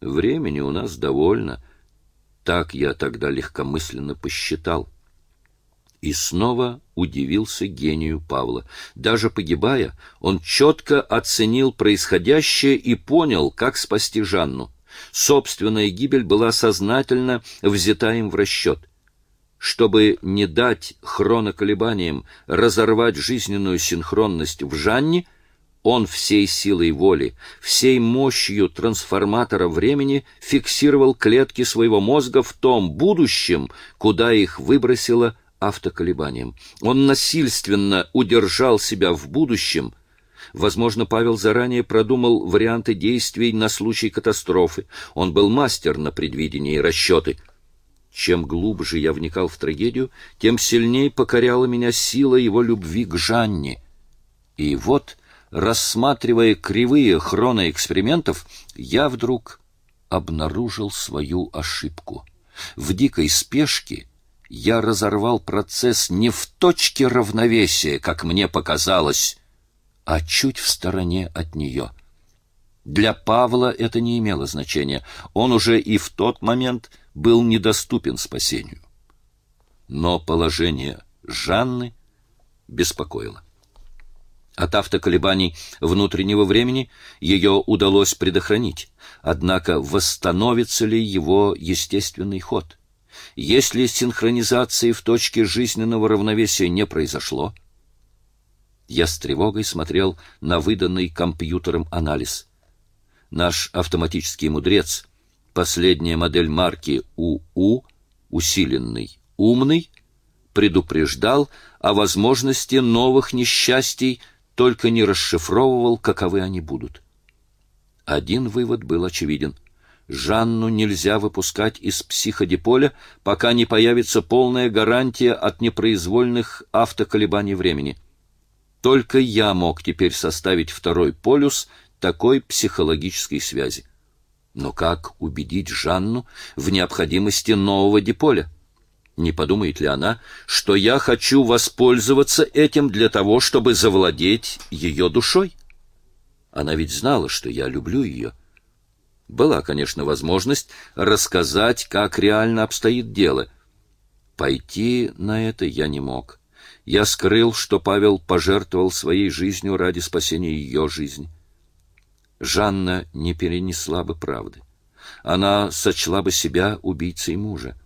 Времени у нас довольно. Так я тогда легкомысленно посчитал. И снова удивился гению Павла. Даже погибая, он четко оценил происходящее и понял, как спасти Жанну. Собственная гибель была сознательно взята им в расчет. Чтобы не дать хроноколебаниям разорвать жизненную синхронность в Жанне, он всей силой воли, всей мощью трансформатора времени фиксировал клетки своего мозга в том будущем, куда их выбросило автоколебанием. Он насильственно удержал себя в будущем. Возможно, Павел заранее продумал варианты действий на случай катастрофы. Он был мастер на предвидение и расчеты. Чем глубже я вникал в трагедию, тем сильнее покоряла меня сила его любви к Жанне. И вот, рассматривая кривые хроноэкспериментов, я вдруг обнаружил свою ошибку. В дикой спешке я разорвал процесс не в точке равновесия, как мне показалось, а чуть в стороне от нее. Для Павла это не имело значения. Он уже и в тот момент был недоступен спасению. Но положение Жанны беспокоило. От автоколебаний внутреннего времени ее удалось предохранить, однако восстановится ли его естественный ход? Если синхронизации в точке жизненного равновесия не произошло, я с тревогой смотрел на выданный компьютером анализ. Наш автоматический мудрец, последняя модель марки УУ, усиленный, умный, предупреждал о возможности новых несчастий, только не расшифровывал, каковы они будут. Один вывод был очевиден — Жанну нельзя выпускать из психодиполя, пока не появится полная гарантия от непроизвольных автоколебаний времени. Только я мог теперь составить второй полюс такой психологической связи. Но как убедить Жанну в необходимости нового диполя? Не подумает ли она, что я хочу воспользоваться этим для того, чтобы завладеть ее душой? Она ведь знала, что я люблю ее. Была, конечно, возможность рассказать, как реально обстоит дело. Пойти на это я не мог. Я скрыл, что Павел пожертвовал своей жизнью ради спасения ее жизни. Жанна не перенесла бы правды. Она сочла бы себя убийцей мужа.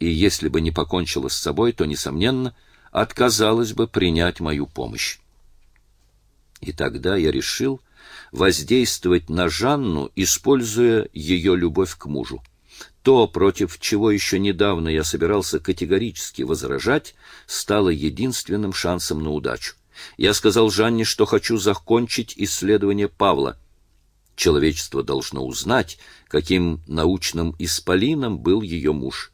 И если бы не покончила с собой, то, несомненно, отказалась бы принять мою помощь. И тогда я решил, воздействовать на Жанну, используя ее любовь к мужу. То, против чего еще недавно я собирался категорически возражать, стало единственным шансом на удачу. Я сказал Жанне, что хочу закончить исследование Павла. Человечество должно узнать, каким научным исполином был ее муж.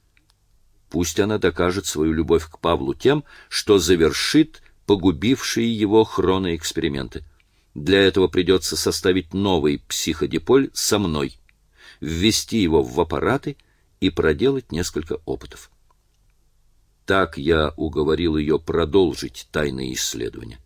Пусть она докажет свою любовь к Павлу тем, что завершит погубившие его хроноэксперименты. Для этого придется составить новый психодиполь со мной, ввести его в аппараты и проделать несколько опытов. Так я уговорил ее продолжить тайные исследования.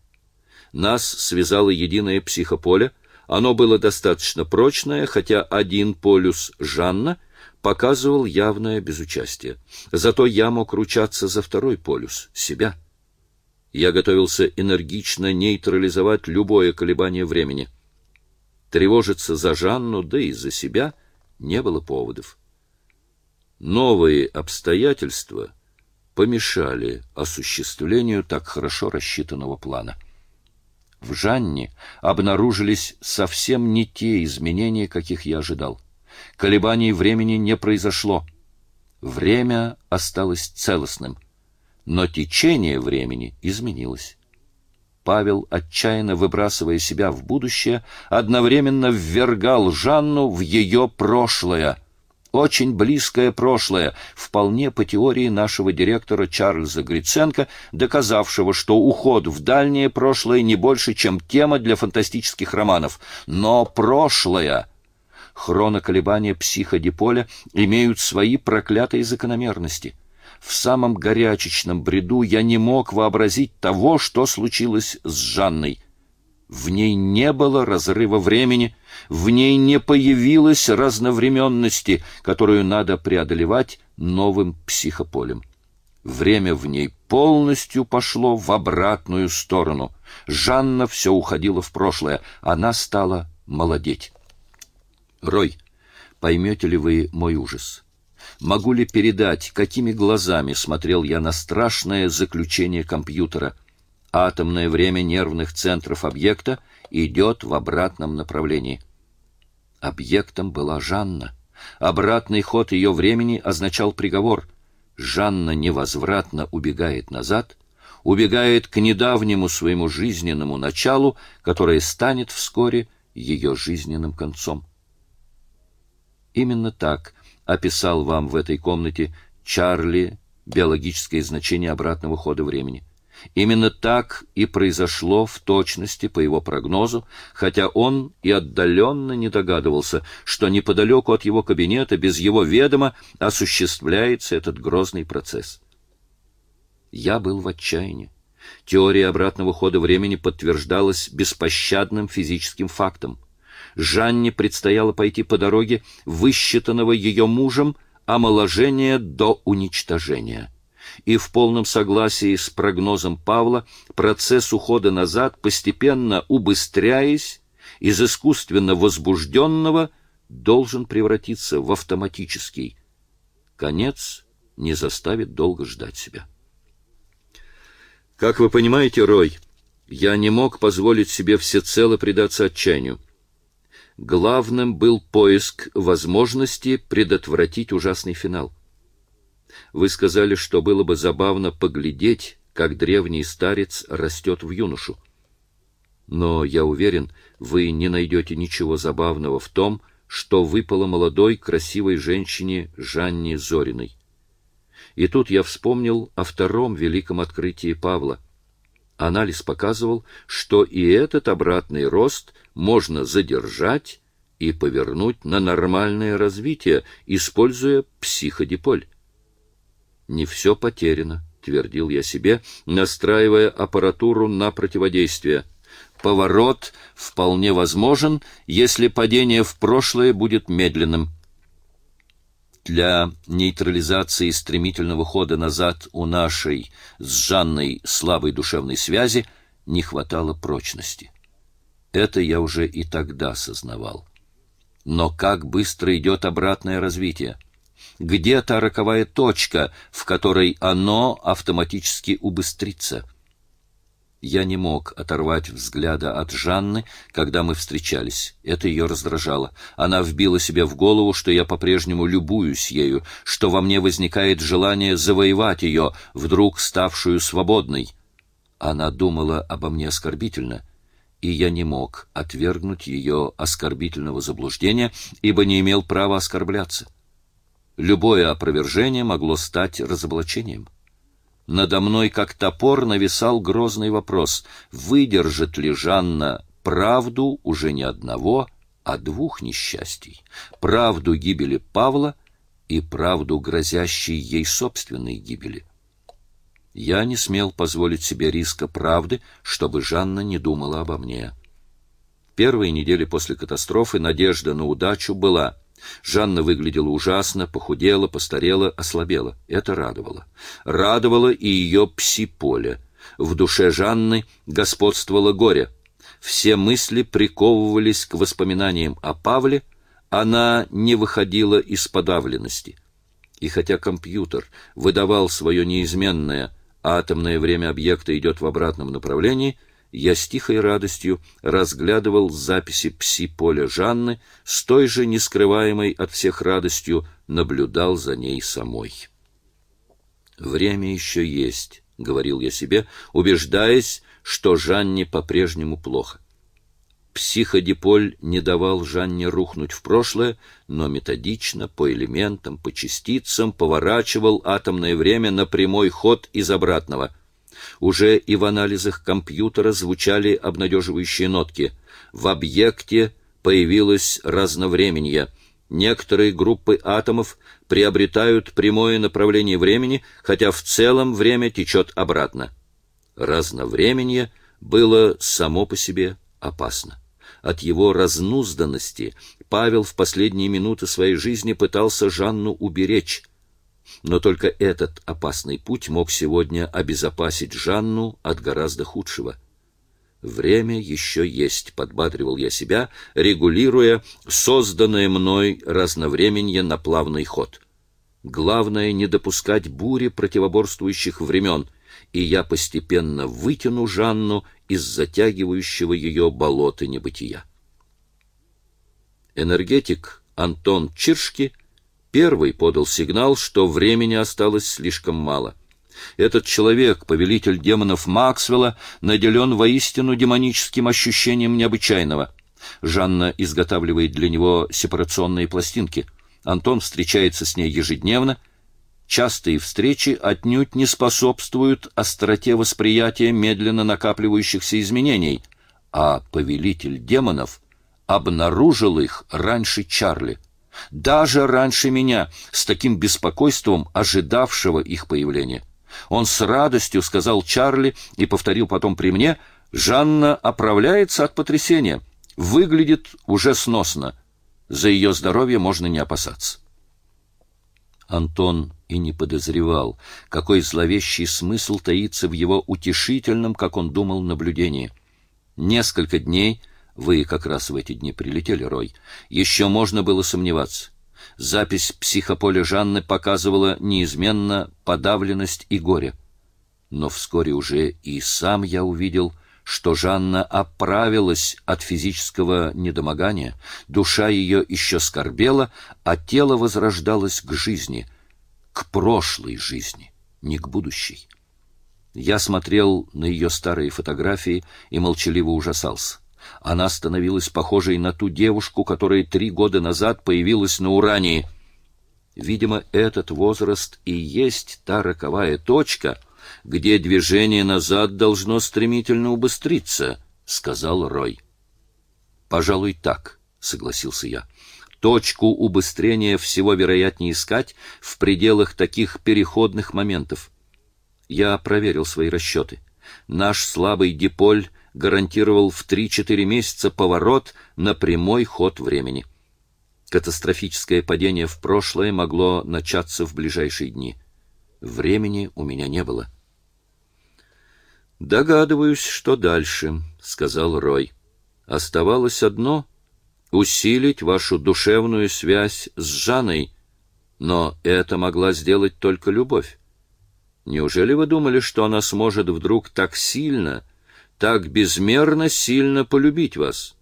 Нас связало единое психополе, оно было достаточно прочное, хотя один полюс Жанна показывал явное безучастие. Зато я мог ручаться за второй полюс — себя. Я готовился энергично нейтрализовать любое колебание времени. Тревожиться за Жанну, да и за себя не было поводов. Новые обстоятельства помешали осуществлению так хорошо рассчитанного плана. В Жанне обнаружились совсем не те изменения, каких я ожидал. Колебаний времени не произошло. Время осталось целостным — но течение времени изменилось. Павел, отчаянно выбрасывая себя в будущее, одновременно ввергал Жанну в ее прошлое, очень близкое прошлое, вполне по теории нашего директора Чарльза Гриценко, доказавшего, что уход в дальнее прошлое не больше, чем тема для фантастических романов. Но прошлое хроноколебания психодиполя имеют свои проклятые закономерности в самом горячечном бреду я не мог вообразить того, что случилось с Жанной. В ней не было разрыва времени, в ней не появилось разновременности, которую надо преодолевать новым психополем. Время в ней полностью пошло в обратную сторону. Жанна все уходила в прошлое, она стала молодеть. Рой, поймете ли вы мой ужас? Могу ли передать, какими глазами смотрел я на страшное заключение компьютера — атомное время нервных центров объекта идет в обратном направлении. Объектом была Жанна. Обратный ход ее времени означал приговор. Жанна невозвратно убегает назад, убегает к недавнему своему жизненному началу, которое станет вскоре ее жизненным концом. Именно так описал вам в этой комнате Чарли биологическое значение обратного хода времени. Именно так и произошло в точности по его прогнозу, хотя он и отдаленно не догадывался, что неподалеку от его кабинета без его ведома осуществляется этот грозный процесс. Я был в отчаянии. Теория обратного хода времени подтверждалась беспощадным физическим фактом. Жанне предстояло пойти по дороге, высчитанного ее мужем, омоложения до уничтожения и в полном согласии с прогнозом Павла процесс ухода назад, постепенно убыстряясь, из искусственно возбужденного должен превратиться в автоматический. Конец не заставит долго ждать себя. Как вы понимаете, Рой, я не мог позволить себе всецело предаться отчаянию. Главным был поиск возможности предотвратить ужасный финал. Вы сказали, что было бы забавно поглядеть, как древний старец растет в юношу. Но я уверен, вы не найдете ничего забавного в том, что выпало молодой, красивой женщине Жанне Зориной. И тут я вспомнил о втором великом открытии Павла. Анализ показывал, что и этот обратный рост можно задержать и повернуть на нормальное развитие, используя психодиполь. Не все потеряно, твердил я себе, настраивая аппаратуру на противодействие. Поворот вполне возможен, если падение в прошлое будет медленным. Для нейтрализации стремительного хода назад у нашей с Жанной слабой душевной связи не хватало прочности. Это я уже и тогда сознавал. Но как быстро идет обратное развитие? где та роковая точка, в которой оно автоматически убыстрится. Я не мог оторвать взгляда от Жанны, когда мы встречались. Это ее раздражало. Она вбила себе в голову, что я по-прежнему любуюсь ею, что во мне возникает желание завоевать ее, вдруг ставшую свободной. Она думала обо мне оскорбительно, и я не мог отвергнуть ее оскорбительного заблуждения, ибо не имел права оскорбляться. Любое опровержение могло стать разоблачением. Надо мной, как топор, нависал грозный вопрос, выдержит ли Жанна правду уже не одного, а двух несчастий, правду гибели Павла и правду грозящей ей собственной гибели. Я не смел позволить себе риска правды, чтобы Жанна не думала обо мне. Первые недели после катастрофы надежда на удачу была — Жанна выглядела ужасно, похудела, постарела, ослабела. Это радовало. Радовало и ее пси-поле. В душе Жанны господствовало горе. Все мысли приковывались к воспоминаниям о Павле, она не выходила из подавленности. И хотя компьютер выдавал свое неизменное атомное время объекта идет в обратном направлении — я с тихой радостью разглядывал записи пси-поля Жанны, с той же нескрываемой от всех радостью наблюдал за ней самой. «Время еще есть», — говорил я себе, убеждаясь, что Жанне по-прежнему плохо. Психодиполь не давал Жанне рухнуть в прошлое, но методично, по элементам, по частицам поворачивал атомное время на прямой ход из обратного — уже и в анализах компьютера звучали обнадеживающие нотки. В объекте появилось разновременье. Некоторые группы атомов приобретают прямое направление времени, хотя в целом время течет обратно. Разновременье было само по себе опасно. От его разнузданности Павел в последние минуты своей жизни пытался Жанну уберечь. Но только этот опасный путь мог сегодня обезопасить Жанну от гораздо худшего. Время еще есть, подбадривал я себя, регулируя созданное мной разновременье на плавный ход. Главное не допускать бури противоборствующих времен, и я постепенно вытяну Жанну из затягивающего ее болота небытия. Энергетик Антон Чиршки первый подал сигнал, что времени осталось слишком мало. Этот человек, повелитель демонов Максвелла, наделен воистину демоническим ощущением необычайного. Жанна изготавливает для него сепарационные пластинки. Антон встречается с ней ежедневно. Частые встречи отнюдь не способствуют остроте восприятия медленно накапливающихся изменений, а повелитель демонов обнаружил их раньше Чарли даже раньше меня, с таким беспокойством ожидавшего их появления. Он с радостью сказал Чарли и повторил потом при мне, «Жанна оправляется от потрясения, выглядит уже сносно. За ее здоровье можно не опасаться». Антон и не подозревал, какой зловещий смысл таится в его утешительном, как он думал, наблюдении. Несколько дней, вы как раз в эти дни прилетели, Рой, еще можно было сомневаться. Запись психополя Жанны показывала неизменно подавленность и горе. Но вскоре уже и сам я увидел, что Жанна оправилась от физического недомогания, душа ее еще скорбела, а тело возрождалось к жизни, к прошлой жизни, не к будущей. Я смотрел на ее старые фотографии и молчаливо ужасался. Она становилась похожей на ту девушку, которая три года назад появилась на Урании. Видимо, этот возраст и есть та роковая точка, где движение назад должно стремительно убыстриться, — сказал Рой. — Пожалуй, так, — согласился я. Точку убыстрения всего вероятнее искать в пределах таких переходных моментов. Я проверил свои расчеты. Наш слабый диполь гарантировал в 3-4 месяца поворот на прямой ход времени. Катастрофическое падение в прошлое могло начаться в ближайшие дни. Времени у меня не было. Догадываюсь, что дальше, сказал Рой. Оставалось одно усилить вашу душевную связь с Жанной, но это могла сделать только любовь. Неужели вы думали, что она сможет вдруг так сильно так безмерно сильно полюбить вас.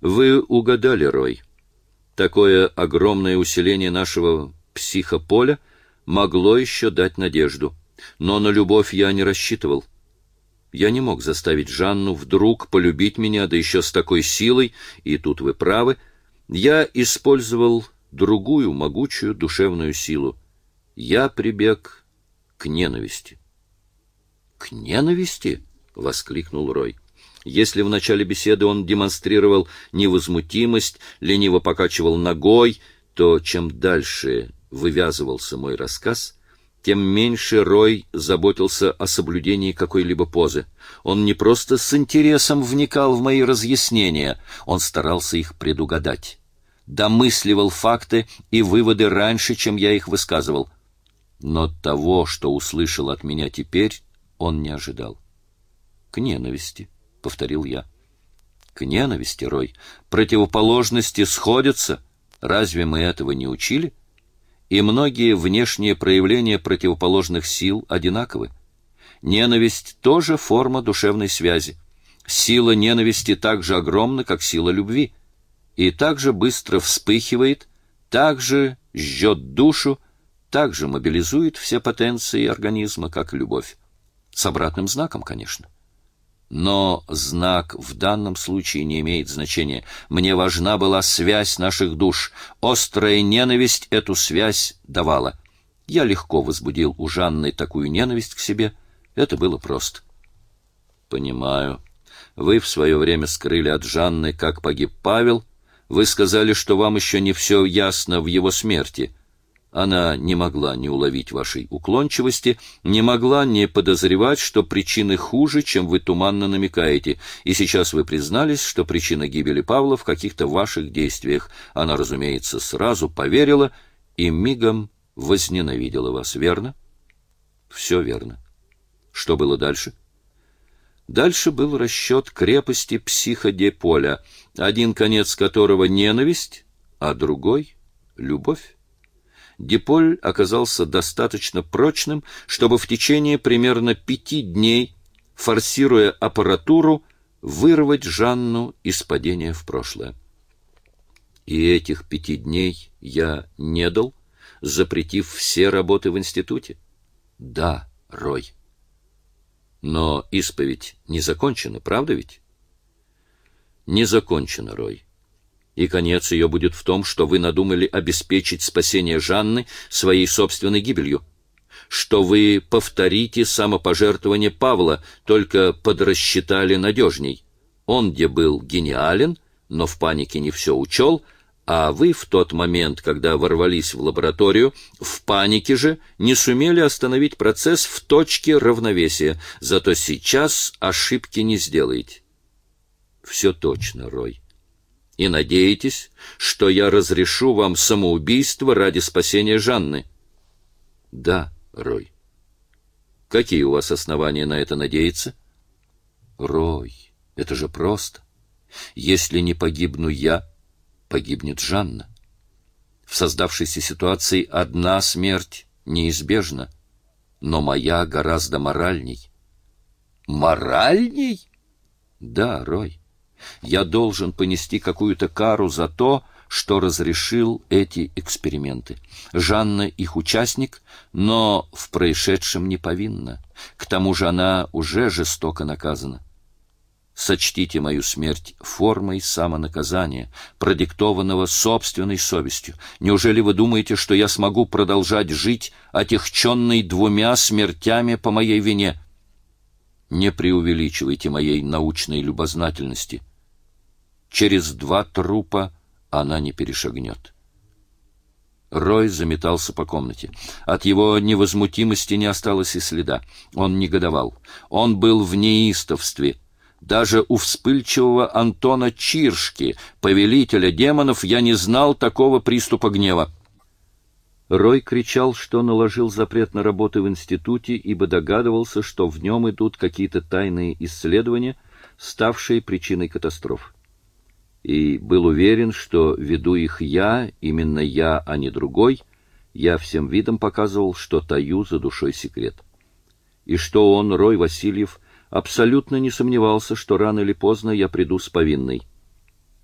Вы угадали, Рой. Такое огромное усиление нашего психополя могло еще дать надежду, но на любовь я не рассчитывал. Я не мог заставить Жанну вдруг полюбить меня, да еще с такой силой, и тут вы правы. Я использовал другую могучую душевную силу. Я прибег к ненависти. К ненависти? воскликнул Рой. Если в начале беседы он демонстрировал невозмутимость, лениво покачивал ногой, то чем дальше вывязывался мой рассказ, тем меньше Рой заботился о соблюдении какой-либо позы. Он не просто с интересом вникал в мои разъяснения, он старался их предугадать. Домысливал факты и выводы раньше, чем я их высказывал. Но того, что услышал от меня теперь, он не ожидал. К ненависти, повторил я. К ненависти, Рой. Противоположности сходятся. Разве мы этого не учили? И многие внешние проявления противоположных сил одинаковы. Ненависть тоже форма душевной связи. Сила ненависти так же огромна, как сила любви, и так же быстро вспыхивает, так же жжет душу, так же мобилизует все потенции организма, как любовь. С обратным знаком, конечно. Но знак в данном случае не имеет значения. Мне важна была связь наших душ. Острая ненависть эту связь давала. Я легко возбудил у Жанны такую ненависть к себе. Это было просто. Понимаю. Вы в свое время скрыли от Жанны, как погиб Павел. Вы сказали, что вам еще не все ясно в его смерти. Она не могла не уловить вашей уклончивости, не могла не подозревать, что причины хуже, чем вы туманно намекаете, и сейчас вы признались, что причина гибели Павла в каких-то ваших действиях. Она, разумеется, сразу поверила и мигом возненавидела вас, верно? Все верно. Что было дальше? Дальше был расчет крепости психодеполя, один конец которого ненависть, а другой — любовь. Диполь оказался достаточно прочным, чтобы в течение примерно пяти дней, форсируя аппаратуру, вырвать Жанну из падения в прошлое. И этих пяти дней я не дал, запретив все работы в институте? Да, Рой. Но исповедь не закончена, правда ведь? Не закончена, Рой и конец ее будет в том, что вы надумали обеспечить спасение Жанны своей собственной гибелью, что вы повторите самопожертвование Павла, только подрасчитали надежней. Он где был гениален, но в панике не все учел, а вы в тот момент, когда ворвались в лабораторию, в панике же не сумели остановить процесс в точке равновесия, зато сейчас ошибки не сделаете. Все точно, Рой и надеетесь, что я разрешу вам самоубийство ради спасения Жанны? Да, Рой. Какие у вас основания на это надеяться? Рой, это же просто. Если не погибну я, погибнет Жанна. В создавшейся ситуации одна смерть неизбежна, но моя гораздо моральней. Моральней? Да, Рой. Я должен понести какую-то кару за то, что разрешил эти эксперименты. Жанна их участник, но в происшедшем не повинна. К тому же она уже жестоко наказана. Сочтите мою смерть формой самонаказания, продиктованного собственной совестью. Неужели вы думаете, что я смогу продолжать жить, отягченный двумя смертями по моей вине? Не преувеличивайте моей научной любознательности. Через два трупа она не перешагнет. Рой заметался по комнате. От его невозмутимости не осталось и следа. Он негодовал. Он был в неистовстве. Даже у вспыльчивого Антона Чиршки, повелителя демонов, я не знал такого приступа гнева. Рой кричал, что наложил запрет на работы в институте, ибо догадывался, что в нем идут какие-то тайные исследования, ставшие причиной катастроф и был уверен, что веду их я, именно я, а не другой, я всем видом показывал, что таю за душой секрет. И что он, Рой Васильев, абсолютно не сомневался, что рано или поздно я приду с повинной.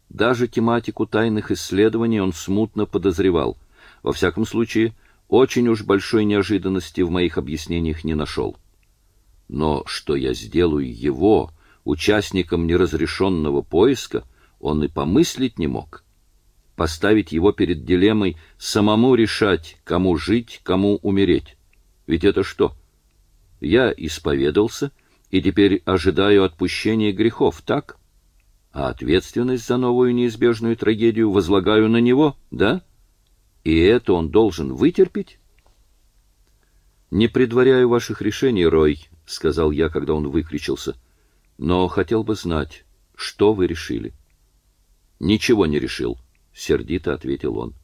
Даже тематику тайных исследований он смутно подозревал. Во всяком случае, очень уж большой неожиданности в моих объяснениях не нашел. Но что я сделаю его, участником неразрешенного поиска — он и помыслить не мог. Поставить его перед дилеммой самому решать, кому жить, кому умереть. Ведь это что? Я исповедался и теперь ожидаю отпущения грехов, так? А ответственность за новую неизбежную трагедию возлагаю на него, да? И это он должен вытерпеть? Не предваряю ваших решений, Рой, сказал я, когда он выкричился. Но хотел бы знать, что вы решили. Ничего не решил, сердито ответил он.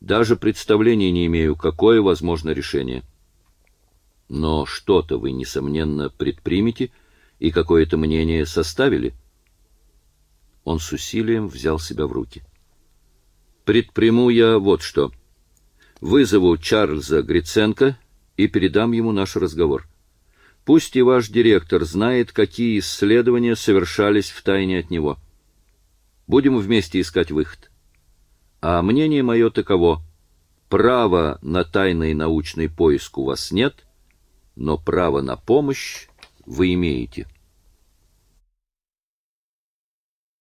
Даже представления не имею, какое возможно решение. Но что-то вы несомненно предпримете и какое-то мнение составили. Он с усилием взял себя в руки. Предприму я вот что. Вызову Чарльза Гриценко и передам ему наш разговор. Пусть и ваш директор знает, какие исследования совершались в тайне от него. Будем вместе искать выход. А мнение мое таково. Права на тайный научный поиск у вас нет, но право на помощь вы имеете.